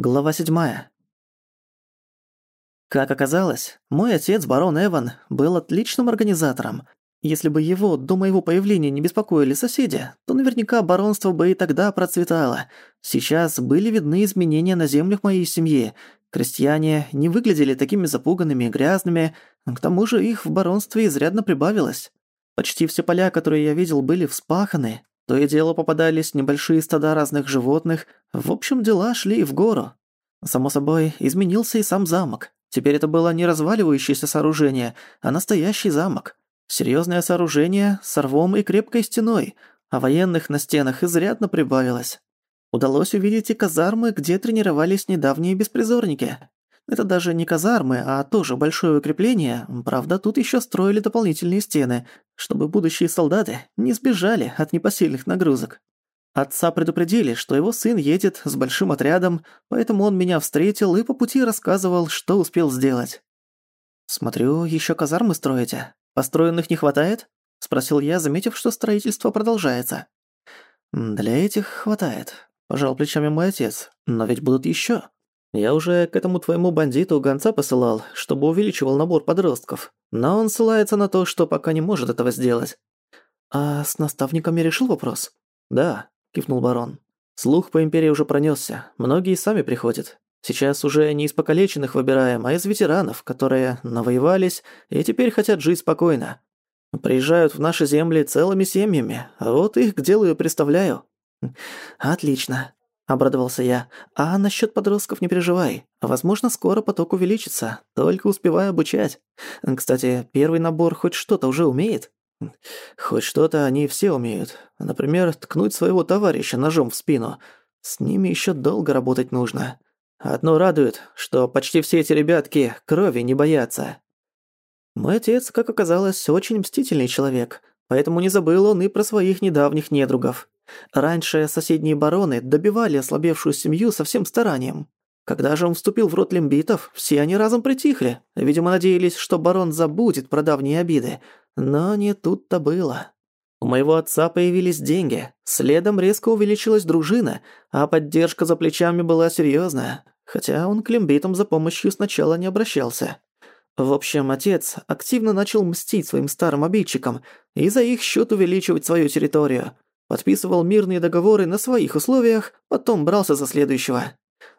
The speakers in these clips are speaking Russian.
Глава седьмая. Как оказалось, мой отец, барон Эван, был отличным организатором. Если бы его до моего появления не беспокоили соседи, то наверняка баронство бы и тогда процветало. Сейчас были видны изменения на землях моей семьи. Крестьяне не выглядели такими запуганными и грязными, к тому же их в баронстве изрядно прибавилось. Почти все поля, которые я видел, были вспаханы, то и дело попадались небольшие стада разных животных. В общем, дела шли в гору. Само собой, изменился и сам замок. Теперь это было не разваливающееся сооружение, а настоящий замок. Серьёзное сооружение с рвом и крепкой стеной, а военных на стенах изрядно прибавилось. Удалось увидеть и казармы, где тренировались недавние беспризорники. Это даже не казармы, а тоже большое укрепление. Правда, тут еще строили дополнительные стены, чтобы будущие солдаты не сбежали от непосильных нагрузок. Отца предупредили, что его сын едет с большим отрядом, поэтому он меня встретил и по пути рассказывал, что успел сделать. «Смотрю, еще казармы строите. Построенных не хватает?» — спросил я, заметив, что строительство продолжается. «Для этих хватает», — пожал плечами мой отец. «Но ведь будут еще. Я уже к этому твоему бандиту гонца посылал, чтобы увеличивал набор подростков. Но он ссылается на то, что пока не может этого сделать. А с наставниками решил вопрос? Да, кивнул барон. Слух по империи уже пронесся. Многие сами приходят. Сейчас уже не из покалеченных выбираем, а из ветеранов, которые навоевались и теперь хотят жить спокойно. Приезжают в наши земли целыми семьями, а вот их к делу и представляю. Хм, отлично, Обрадовался я. «А насчет подростков не переживай. Возможно, скоро поток увеличится. Только успевай обучать. Кстати, первый набор хоть что-то уже умеет?» «Хоть что-то они все умеют. Например, ткнуть своего товарища ножом в спину. С ними еще долго работать нужно. Одно радует, что почти все эти ребятки крови не боятся». Мой отец, как оказалось, очень мстительный человек, поэтому не забыл он и про своих недавних недругов. Раньше соседние бароны добивали ослабевшую семью со всем старанием. Когда же он вступил в рот лимбитов, все они разом притихли. Видимо, надеялись, что барон забудет про давние обиды. Но не тут-то было. У моего отца появились деньги, следом резко увеличилась дружина, а поддержка за плечами была серьёзная, хотя он к лимбитам за помощью сначала не обращался. В общем, отец активно начал мстить своим старым обидчикам и за их счёт увеличивать свою территорию – подписывал мирные договоры на своих условиях, потом брался за следующего.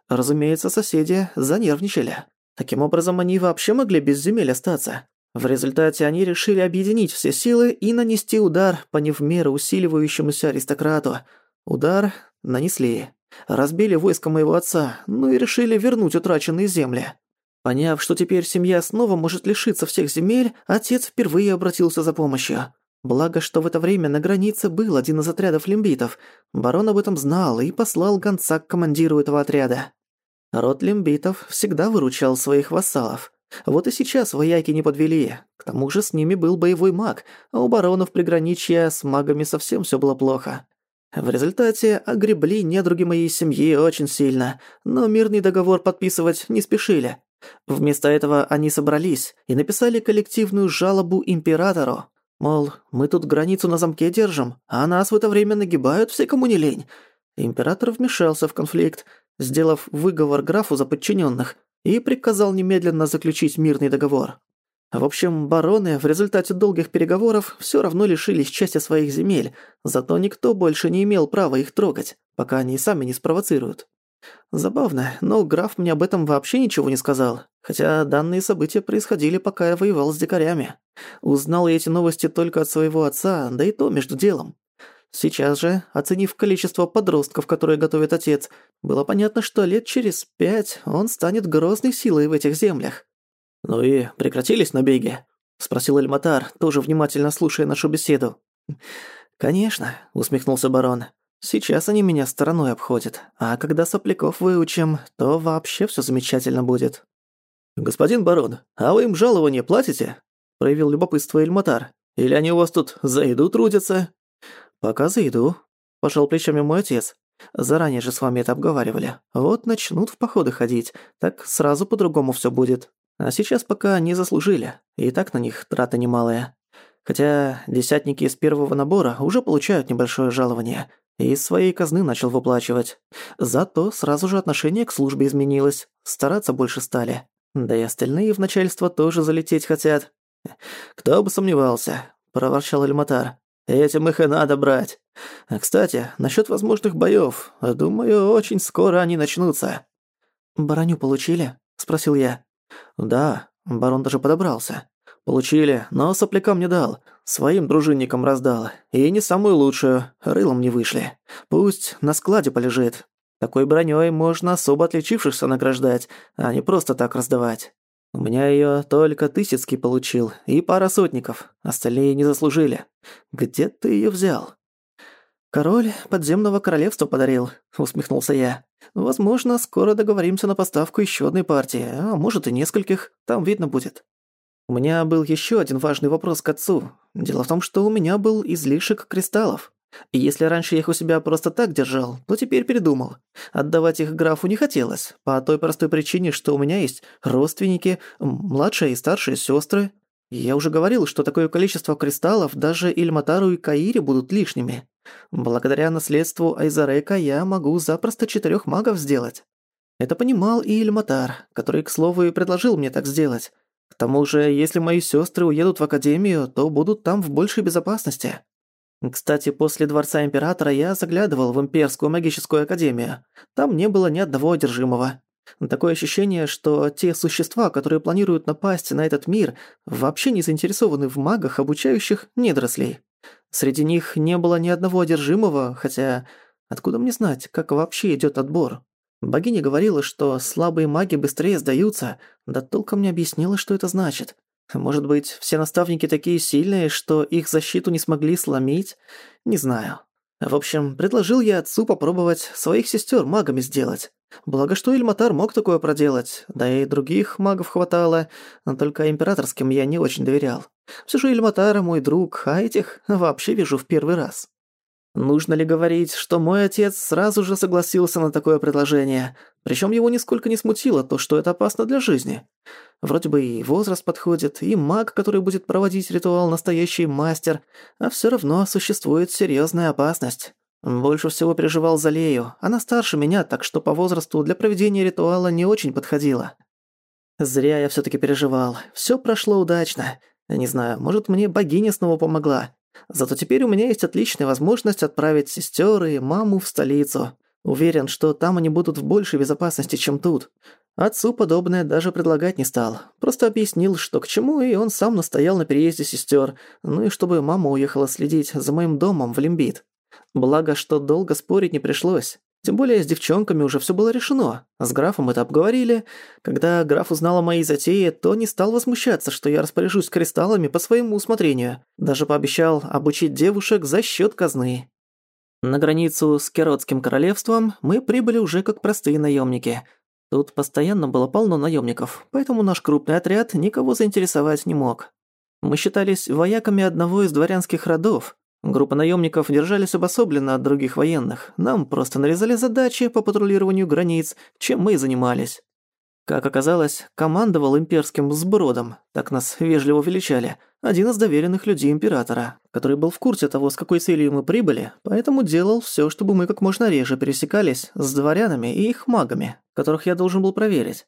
Разумеется, соседи занервничали. Таким образом, они вообще могли без земель остаться. В результате они решили объединить все силы и нанести удар по не в меру усиливающемуся аристократу. Удар нанесли. Разбили войско моего отца, ну и решили вернуть утраченные земли. Поняв, что теперь семья снова может лишиться всех земель, отец впервые обратился за помощью. Благо, что в это время на границе был один из отрядов лимбитов. Барон об этом знал и послал гонца к командиру этого отряда. Род лимбитов всегда выручал своих вассалов. Вот и сейчас вояки не подвели. К тому же с ними был боевой маг, а у баронов приграничья с магами совсем все было плохо. В результате огребли недруги моей семьи очень сильно, но мирный договор подписывать не спешили. Вместо этого они собрались и написали коллективную жалобу императору. Мол, мы тут границу на замке держим, а нас в это время нагибают все, кому не лень. Император вмешался в конфликт, сделав выговор графу за подчиненных и приказал немедленно заключить мирный договор. В общем, бароны в результате долгих переговоров все равно лишились части своих земель, зато никто больше не имел права их трогать, пока они сами не спровоцируют. Забавно, но граф мне об этом вообще ничего не сказал, хотя данные события происходили, пока я воевал с дикарями. Узнал я эти новости только от своего отца, да и то между делом. Сейчас же, оценив количество подростков, которые готовит отец, было понятно, что лет через пять он станет грозной силой в этих землях. «Ну и прекратились набеги?» – спросил Эльматар, тоже внимательно слушая нашу беседу. «Конечно», – усмехнулся барон. Сейчас они меня стороной обходят, а когда сопляков выучим, то вообще все замечательно будет». «Господин барон, а вы им жалование платите?» – проявил любопытство Эльматар. «Или они у вас тут за еду трудятся?» «Пока за еду», – пожал плечами мой отец. «Заранее же с вами это обговаривали. Вот начнут в походы ходить, так сразу по-другому все будет. А сейчас пока не заслужили, и так на них траты немалые. Хотя десятники из первого набора уже получают небольшое жалование, и из своей казны начал выплачивать. Зато сразу же отношение к службе изменилось, стараться больше стали. Да и остальные в начальство тоже залететь хотят. «Кто бы сомневался», – проворчал Эльматар. «Этим их и надо брать. Кстати, насчет возможных боев. Думаю, очень скоро они начнутся». «Бараню получили?» – спросил я. «Да», – барон даже подобрался. Получили, но соплякам не дал. Своим дружинникам раздал. И не самую лучшую. Рылом не вышли. Пусть на складе полежит. Такой бронёй можно особо отличившихся награждать, а не просто так раздавать. У меня её только Тысяцкий получил и пара сотников. Остальные не заслужили. Где ты её взял?» «Король подземного королевства подарил», — усмехнулся я. «Возможно, скоро договоримся на поставку ещё одной партии, а может и нескольких, там видно будет». У меня был еще один важный вопрос к отцу. Дело в том, что у меня был излишек кристаллов. И если раньше я их у себя просто так держал, то теперь передумал. Отдавать их графу не хотелось, по той простой причине, что у меня есть родственники, младшие и старшие сестры. Я уже говорил, что такое количество кристаллов даже Ильматару и Каире будут лишними. Благодаря наследству Айзарека я могу запросто четырех магов сделать. Это понимал и Ильматар, который, к слову, и предложил мне так сделать. К тому же, если мои сестры уедут в Академию, то будут там в большей безопасности. Кстати, после Дворца Императора я заглядывал в Имперскую магическую академию. Там не было ни одного одержимого. Такое ощущение, что те существа, которые планируют напасть на этот мир, вообще не заинтересованы в магах, обучающих недорослей. Среди них не было ни одного одержимого, хотя откуда мне знать, как вообще идет отбор? Богиня говорила, что слабые маги быстрее сдаются, да толком не объяснила, что это значит. Может быть, все наставники такие сильные, что их защиту не смогли сломить? Не знаю. В общем, предложил я отцу попробовать своих сестер магами сделать. Благо, что Ильматар мог такое проделать, да и других магов хватало, только императорским я не очень доверял. Все же Ильматар мой друг, а этих вообще вижу в первый раз. Нужно ли говорить, что мой отец сразу же согласился на такое предложение, причем его нисколько не смутило то, что это опасно для жизни. Вроде бы и возраст подходит, и маг, который будет проводить ритуал, настоящий мастер, а все равно существует серьезная опасность. Больше всего переживал за Лею. Она старше меня, так что по возрасту для проведения ритуала не очень подходила. Зря я все таки переживал. Все прошло удачно. Не знаю, может, мне богиня снова помогла. Зато теперь у меня есть отличная возможность отправить сестер и маму в столицу. Уверен, что там они будут в большей безопасности, чем тут. Отцу подобное даже предлагать не стал. Просто объяснил, что к чему, и он сам настоял на переезде сестер. ну и чтобы мама уехала следить за моим домом в Лимбит. Благо, что долго спорить не пришлось. Тем более с девчонками уже все было решено. С графом это обговорили. Когда граф узнал о моей затее, то не стал возмущаться, что я распоряжусь кристаллами по своему усмотрению. Даже пообещал обучить девушек за счет казны. На границу с Керотским королевством мы прибыли уже как простые наемники. Тут постоянно было полно наемников, поэтому наш крупный отряд никого заинтересовать не мог. Мы считались вояками одного из дворянских родов, Группа наемников держались обособленно от других военных. Нам просто нарезали задачи по патрулированию границ, чем мы и занимались. Как оказалось, командовал имперским сбродом, так нас вежливо величали, один из доверенных людей императора, который был в курсе того, с какой целью мы прибыли, поэтому делал все, чтобы мы как можно реже пересекались с дворянами и их магами, которых я должен был проверить.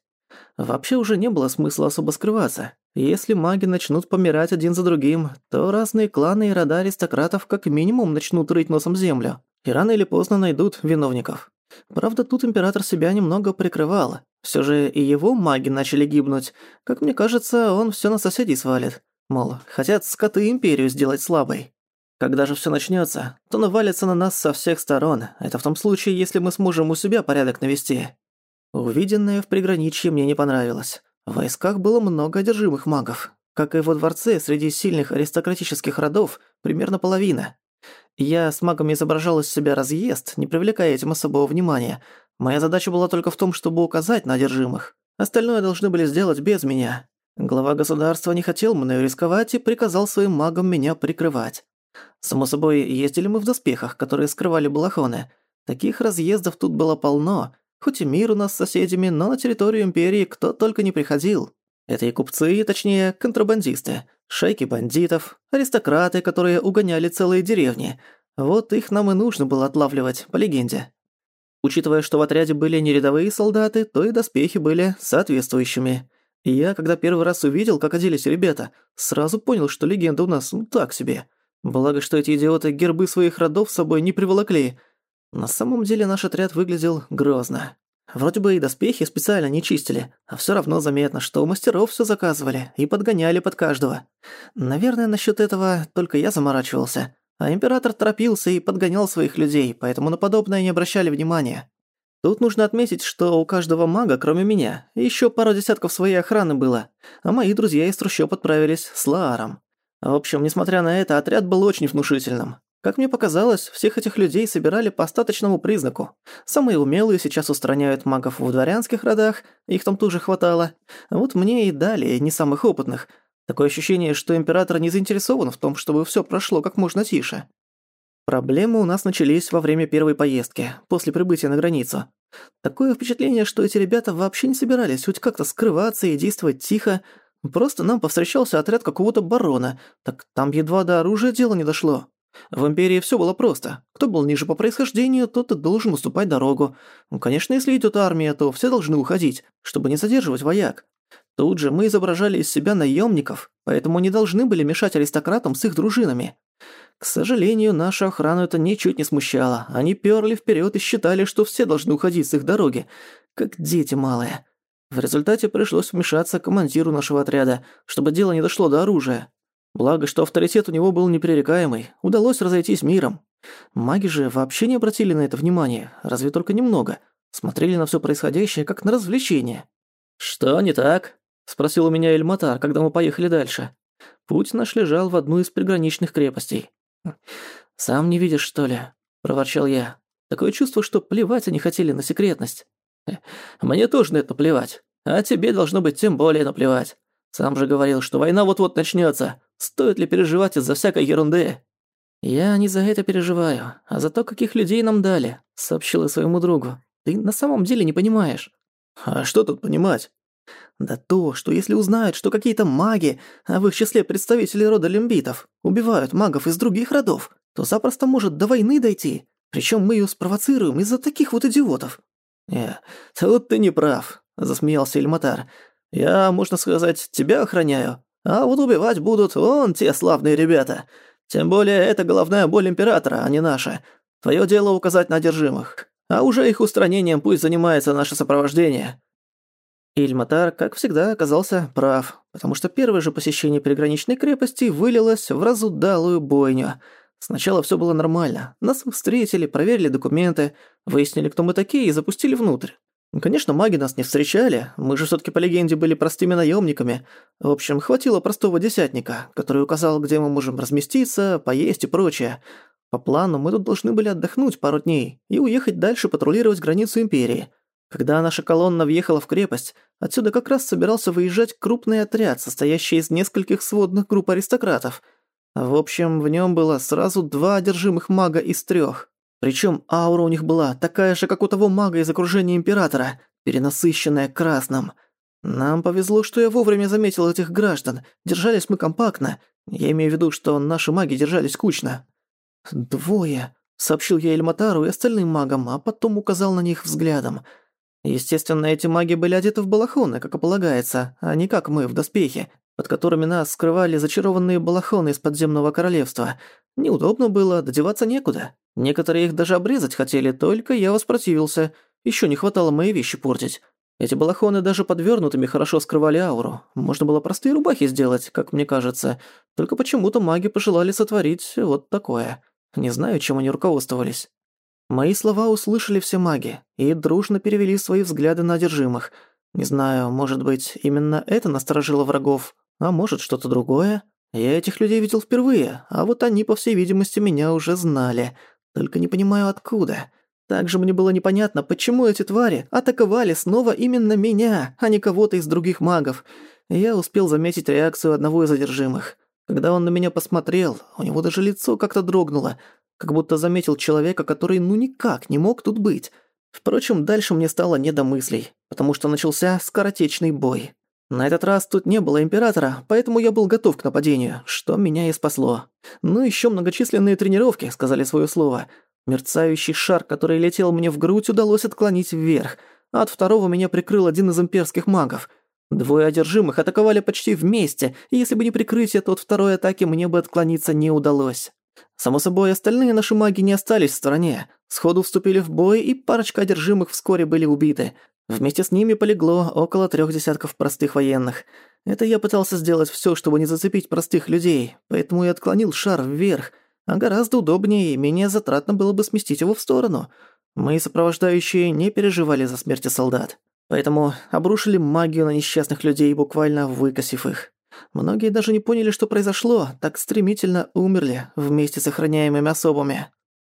Вообще уже не было смысла особо скрываться. Если маги начнут помирать один за другим, то разные кланы и рода аристократов как минимум начнут рыть носом землю. И рано или поздно найдут виновников. Правда, тут император себя немного прикрывал. Все же и его маги начали гибнуть. Как мне кажется, он все на соседей свалит. Мол, хотят скоты империю сделать слабой. Когда же все начнется, то навалится на нас со всех сторон. Это в том случае, если мы сможем у себя порядок навести. Увиденное в приграничье мне не понравилось. В войсках было много одержимых магов. Как и во дворце, среди сильных аристократических родов примерно половина. Я с магами изображал из себя разъезд, не привлекая этим особого внимания. Моя задача была только в том, чтобы указать на одержимых. Остальное должны были сделать без меня. Глава государства не хотел мною рисковать и приказал своим магам меня прикрывать. Само собой, ездили мы в доспехах, которые скрывали балахоны. Таких разъездов тут было полно, Хоть и мир у нас с соседями, но на территорию империи кто только не приходил. Это и купцы, и точнее, контрабандисты, шейки бандитов, аристократы, которые угоняли целые деревни. Вот их нам и нужно было отлавливать, по легенде. Учитывая, что в отряде были не рядовые солдаты, то и доспехи были соответствующими. Я, когда первый раз увидел, как оделись ребята, сразу понял, что легенда у нас ну так себе. Благо, что эти идиоты гербы своих родов с собой не приволокли – на самом деле наш отряд выглядел грозно. Вроде бы и доспехи специально не чистили, а всё равно заметно, что у мастеров всё заказывали и подгоняли под каждого. Наверное, насчёт этого только я заморачивался. А император торопился и подгонял своих людей, поэтому на подобное не обращали внимания. Тут нужно отметить, что у каждого мага, кроме меня, ещё пару десятков своей охраны было, а мои друзья из трущоб отправились с Лааром. В общем, несмотря на это, отряд был очень внушительным. Как мне показалось, всех этих людей собирали по остаточному признаку. Самые умелые сейчас устраняют магов в дворянских родах, их там тоже хватало. А вот мне и дали не самых опытных. Такое ощущение, что император не заинтересован в том, чтобы все прошло как можно тише. Проблемы у нас начались во время первой поездки, после прибытия на границу. Такое впечатление, что эти ребята вообще не собирались хоть как-то скрываться и действовать тихо. Просто нам повстречался отряд какого-то барона, так там едва до оружия дело не дошло. В Империи все было просто. Кто был ниже по происхождению, тот и должен уступать дорогу. Ну, конечно, если идет армия, то все должны уходить, чтобы не задерживать вояк. Тут же мы изображали из себя наемников, поэтому не должны были мешать аристократам с их дружинами. К сожалению, нашу охрану это ничуть не смущало. Они перли вперед и считали, что все должны уходить с их дороги, как дети малые. В результате пришлось вмешаться командиру нашего отряда, чтобы дело не дошло до оружия. Благо, что авторитет у него был непререкаемый, удалось разойтись миром. Маги же вообще не обратили на это внимания, разве только немного. Смотрели на все происходящее, как на развлечение. «Что не так?» – спросил у меня Эльматар, когда мы поехали дальше. Путь наш лежал в одну из приграничных крепостей. «Сам не видишь, что ли?» – проворчал я. «Такое чувство, что плевать они хотели на секретность». «Мне тоже на это плевать, а тебе должно быть тем более наплевать». Сам же говорил, что война вот-вот начнется. Стоит ли переживать из-за всякой ерунды?» «Я не за это переживаю, а за то, каких людей нам дали», — сообщила своему другу. «Ты на самом деле не понимаешь». «А что тут понимать?» «Да то, что если узнают, что какие-то маги, а в их числе представители рода лимбитов, убивают магов из других родов, то запросто может до войны дойти. Причем мы ее спровоцируем из-за таких вот идиотов». «Э, вот ты не прав», — засмеялся Эльматар. Я, можно сказать, тебя охраняю. А вот убивать будут вон те славные ребята. Тем более это головная боль Императора, а не наша. Твое дело указать на одержимых. А уже их устранением пусть занимается наше сопровождение». Ильматар, как всегда, оказался прав, потому что первое же посещение переграничной крепости вылилось в разудалую бойню. Сначала все было нормально. Нас встретили, проверили документы, выяснили, кто мы такие, и запустили внутрь. Конечно, маги нас не встречали, мы же всё-таки по легенде были простыми наёмниками. В общем, хватило простого десятника, который указал, где мы можем разместиться, поесть и прочее. По плану мы тут должны были отдохнуть пару дней и уехать дальше патрулировать границу Империи. Когда наша колонна въехала в крепость, отсюда как раз собирался выезжать крупный отряд, состоящий из нескольких сводных групп аристократов. В общем, в нём было сразу два одержимых мага из трёх. Причем аура у них была такая же, как у того мага из окружения Императора, перенасыщенная красным. Нам повезло, что я вовремя заметил этих граждан. Держались мы компактно. Я имею в виду, что наши маги держались кучно. «Двое», — сообщил я Эльматару и остальным магам, а потом указал на них взглядом — Естественно, эти маги были одеты в балахоны, как и полагается, а не как мы, в доспехи, под которыми нас скрывали зачарованные балахоны из подземного королевства. Неудобно было, додеваться некуда. Некоторые их даже обрезать хотели, только я воспротивился. Еще не хватало мои вещи портить. Эти балахоны даже подвернутыми хорошо скрывали ауру. Можно было простые рубахи сделать, как мне кажется. Только почему-то маги пожелали сотворить вот такое. Не знаю, чем они руководствовались. Мои слова услышали все маги и дружно перевели свои взгляды на одержимых. Не знаю, может быть, именно это насторожило врагов, а может, что-то другое. Я этих людей видел впервые, а вот они, по всей видимости, меня уже знали. Только не понимаю, откуда. Также мне было непонятно, почему эти твари атаковали снова именно меня, а не кого-то из других магов. Я успел заметить реакцию одного из одержимых. Когда он на меня посмотрел, у него даже лицо как-то дрогнуло, как будто заметил человека, который ну никак не мог тут быть. Впрочем, дальше мне стало не до мыслей, потому что начался скоротечный бой. На этот раз тут не было императора, поэтому я был готов к нападению, что меня и спасло. Ну еще многочисленные тренировки сказали свое слово. Мерцающий шар, который летел мне в грудь, удалось отклонить вверх, а от второго меня прикрыл один из имперских магов. Двое одержимых атаковали почти вместе, и если бы не прикрытие, то от второй атаки мне бы отклониться не удалось. Само собой, остальные наши маги не остались в стороне. Сходу вступили в бой, и парочка одержимых вскоре были убиты. Вместе с ними полегло около трех десятков простых военных. Это я пытался сделать все, чтобы не зацепить простых людей, поэтому и отклонил шар вверх. А гораздо удобнее и менее затратно было бы сместить его в сторону. Мои сопровождающие, не переживали за смерти солдат. Поэтому обрушили магию на несчастных людей, буквально выкосив их. Многие даже не поняли, что произошло, так стремительно умерли вместе с охраняемыми особами.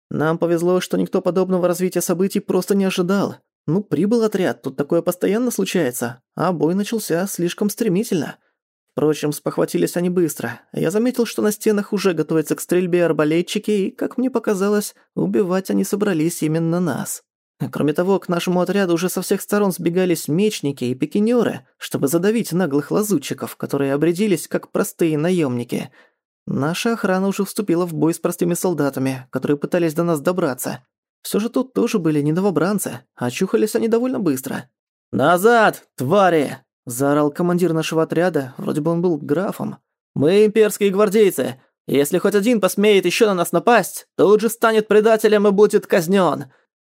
Нам повезло, что никто подобного развития событий просто не ожидал. Ну, прибыл отряд, тут такое постоянно случается, а бой начался слишком стремительно. Впрочем, спохватились они быстро. Я заметил, что на стенах уже готовятся к стрельбе арбалетчики, и, как мне показалось, убивать они собрались именно нас. Кроме того, к нашему отряду уже со всех сторон сбегались мечники и пикинёры, чтобы задавить наглых лазутчиков, которые обрядились как простые наёмники. Наша охрана уже вступила в бой с простыми солдатами, которые пытались до нас добраться. Всё же тут тоже были не новобранцы, а чухались они довольно быстро. «Назад, твари!» – заорал командир нашего отряда, вроде бы он был графом. «Мы имперские гвардейцы! Если хоть один посмеет ещё на нас напасть, тут же станет предателем и будет казнён!»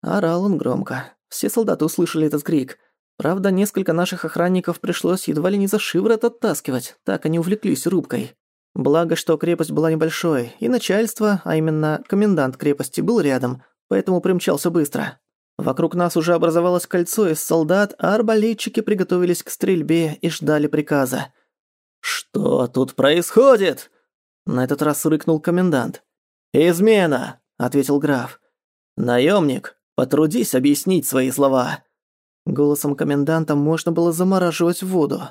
Орал он громко. Все солдаты услышали этот крик. Правда, несколько наших охранников пришлось едва ли не за шиворот оттаскивать, так они увлеклись рубкой. Благо, что крепость была небольшой, и начальство, а именно комендант крепости, был рядом, поэтому примчался быстро. Вокруг нас уже образовалось кольцо из солдат, а арбалетчики приготовились к стрельбе и ждали приказа. «Что тут происходит?» На этот раз рыкнул комендант. «Измена!» – ответил граф. «Наемник, Потрудись объяснить свои слова». Голосом коменданта можно было замораживать воду.